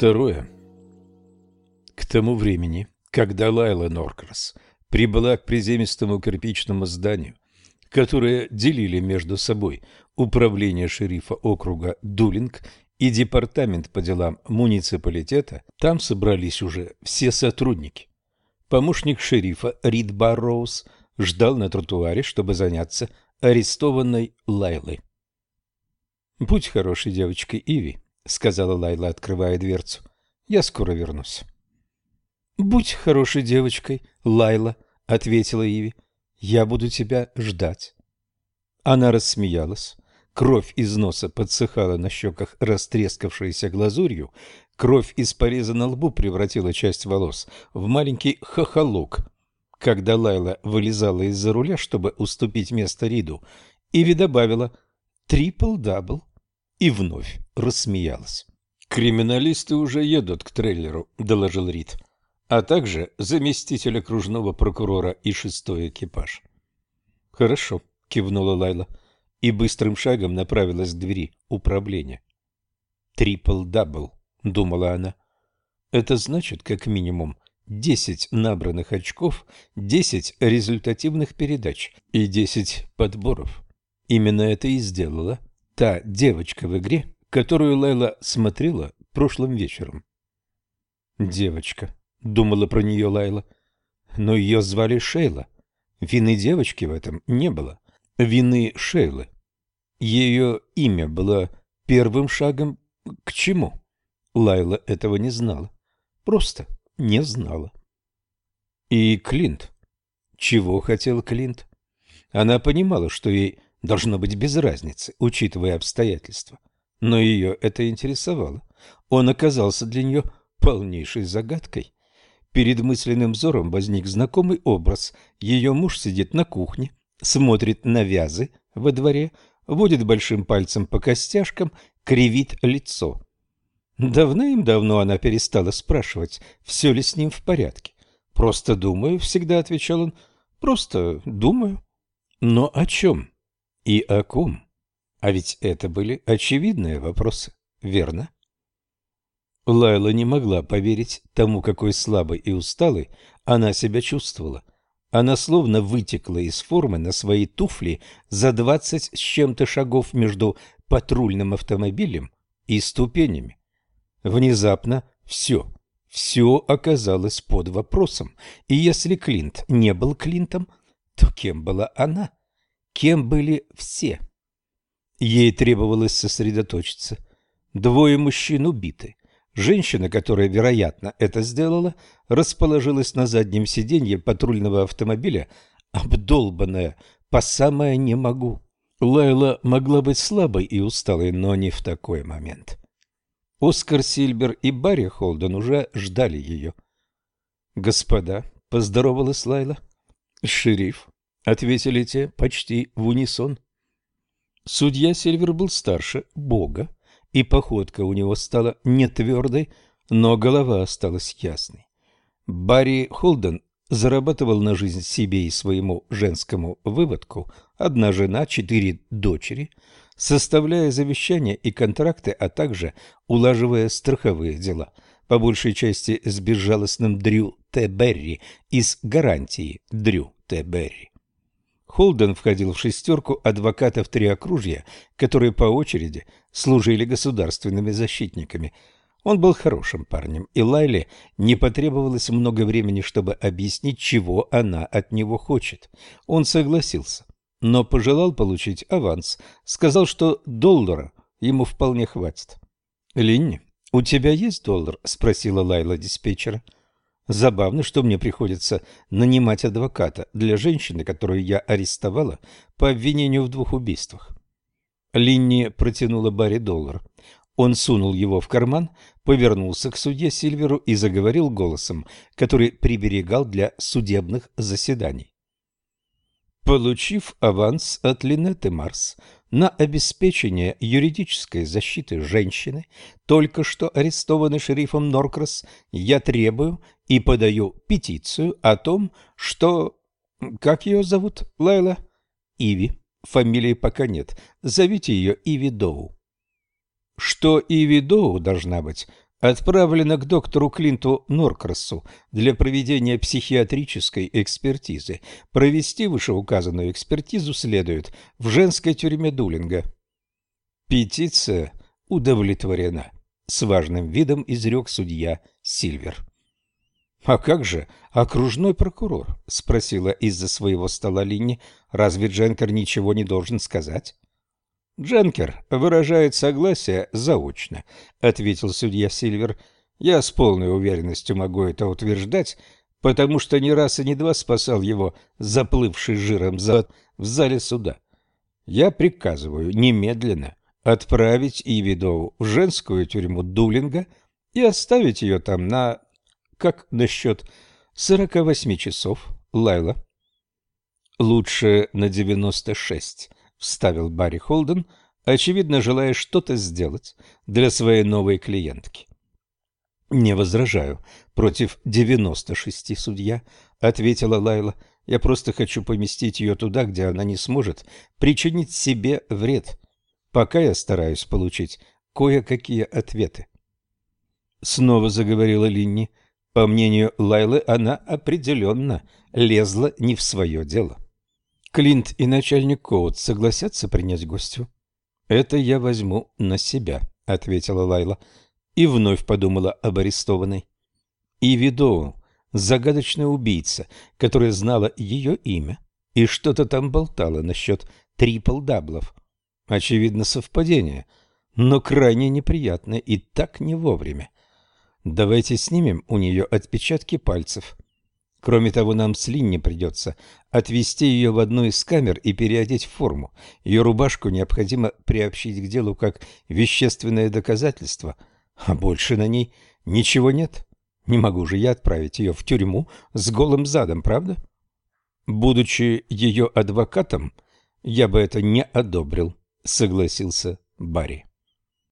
Второе. К тому времени, когда Лайла Норкрас прибыла к приземистому кирпичному зданию, которое делили между собой управление шерифа округа Дулинг и департамент по делам муниципалитета, там собрались уже все сотрудники. Помощник шерифа Рид Барроуз ждал на тротуаре, чтобы заняться арестованной Лайлой. «Будь хорошей девочкой, Иви», — сказала Лайла, открывая дверцу. «Я скоро вернусь». «Будь хорошей девочкой, Лайла», — ответила Иви. «Я буду тебя ждать». Она рассмеялась. Кровь из носа подсыхала на щеках растрескавшейся глазурью. Кровь из пореза на лбу превратила часть волос в маленький хохолок. Когда Лайла вылезала из-за руля, чтобы уступить место Риду, Иви добавила «трипл-дабл» и вновь рассмеялась. «Криминалисты уже едут к трейлеру», — доложил Рид, а также заместитель окружного прокурора и шестой экипаж. «Хорошо», — кивнула Лайла и быстрым шагом направилась к двери управления. «Трипл-дабл», — думала она. «Это значит, как минимум, десять набранных очков, десять результативных передач и десять подборов. Именно это и сделала та девочка в игре, которую Лайла смотрела прошлым вечером. «Девочка», — думала про нее Лайла, — но ее звали Шейла. Вины девочки в этом не было. Вины Шейлы. Ее имя было первым шагом к чему? Лайла этого не знала. Просто не знала. И Клинт. Чего хотел Клинт? Она понимала, что ей Должно быть без разницы, учитывая обстоятельства. Но ее это интересовало. Он оказался для нее полнейшей загадкой. Перед мысленным взором возник знакомый образ. Ее муж сидит на кухне, смотрит на вязы во дворе, водит большим пальцем по костяшкам, кривит лицо. Давным-давно она перестала спрашивать, все ли с ним в порядке. «Просто думаю», — всегда отвечал он, — «просто думаю». Но о чем? И о ком? А ведь это были очевидные вопросы, верно? Лайла не могла поверить тому, какой слабой и усталой она себя чувствовала. Она словно вытекла из формы на свои туфли за двадцать с чем-то шагов между патрульным автомобилем и ступенями. Внезапно все, все оказалось под вопросом. И если Клинт не был Клинтом, то кем была она? Кем были все? Ей требовалось сосредоточиться. Двое мужчин убиты. Женщина, которая, вероятно, это сделала, расположилась на заднем сиденье патрульного автомобиля, обдолбанная по самое «не могу». Лайла могла быть слабой и усталой, но не в такой момент. Оскар Сильбер и Барри Холден уже ждали ее. «Господа», — поздоровалась Лайла, — «шериф, — ответили те почти в унисон. Судья Сильвер был старше Бога, и походка у него стала не твердой, но голова осталась ясной. Барри Холден зарабатывал на жизнь себе и своему женскому выводку, одна жена, четыре дочери, составляя завещания и контракты, а также улаживая страховые дела, по большей части с безжалостным Дрю Т. Берри из гарантии Дрю Т. Берри. Холден входил в шестерку адвокатов Триокружья, которые по очереди служили государственными защитниками. Он был хорошим парнем, и Лайле не потребовалось много времени, чтобы объяснить, чего она от него хочет. Он согласился, но пожелал получить аванс, сказал, что доллара ему вполне хватит. «Линни, у тебя есть доллар?» – спросила Лайла диспетчера. – Забавно, что мне приходится нанимать адвоката для женщины, которую я арестовала по обвинению в двух убийствах. Линни протянула Барри доллар. Он сунул его в карман, повернулся к судье Сильверу и заговорил голосом, который приберегал для судебных заседаний. Получив аванс от Линетты Марс на обеспечение юридической защиты женщины, только что арестованной шерифом Норкрас, я требую и подаю петицию о том, что... Как ее зовут, Лайла? Иви. Фамилии пока нет. Зовите ее Иви Доу. Что Иви Доу должна быть отправлена к доктору Клинту Норкрасу для проведения психиатрической экспертизы. Провести вышеуказанную экспертизу следует в женской тюрьме Дулинга. Петиция удовлетворена. С важным видом изрек судья Сильвер. «А как же окружной прокурор?» — спросила из-за своего стола Линни. «Разве Дженкер ничего не должен сказать?» «Дженкер выражает согласие заочно», — ответил судья Сильвер. «Я с полной уверенностью могу это утверждать, потому что не раз и не два спасал его заплывший жиром зад в зале суда. Я приказываю немедленно отправить Ивидову в женскую тюрьму Дулинга и оставить ее там на как насчет сорока восьми часов, Лайла? Лучше на девяносто шесть, вставил Барри Холден, очевидно, желая что-то сделать для своей новой клиентки. Не возражаю против девяносто шести, судья, ответила Лайла. Я просто хочу поместить ее туда, где она не сможет причинить себе вред. Пока я стараюсь получить кое-какие ответы. Снова заговорила Линни. По мнению Лайлы, она определенно лезла не в свое дело. Клинт и начальник Коут согласятся принять гостю? Это я возьму на себя, ответила Лайла и вновь подумала об арестованной. И Видоу, загадочная убийца, которая знала ее имя и что-то там болтала насчет трипл-даблов. Очевидно, совпадение, но крайне неприятное и так не вовремя. Давайте снимем у нее отпечатки пальцев. Кроме того, нам с Линни придется отвезти ее в одну из камер и переодеть в форму. Ее рубашку необходимо приобщить к делу как вещественное доказательство, а больше на ней ничего нет. Не могу же я отправить ее в тюрьму с голым задом, правда? Будучи ее адвокатом, я бы это не одобрил, согласился Барри.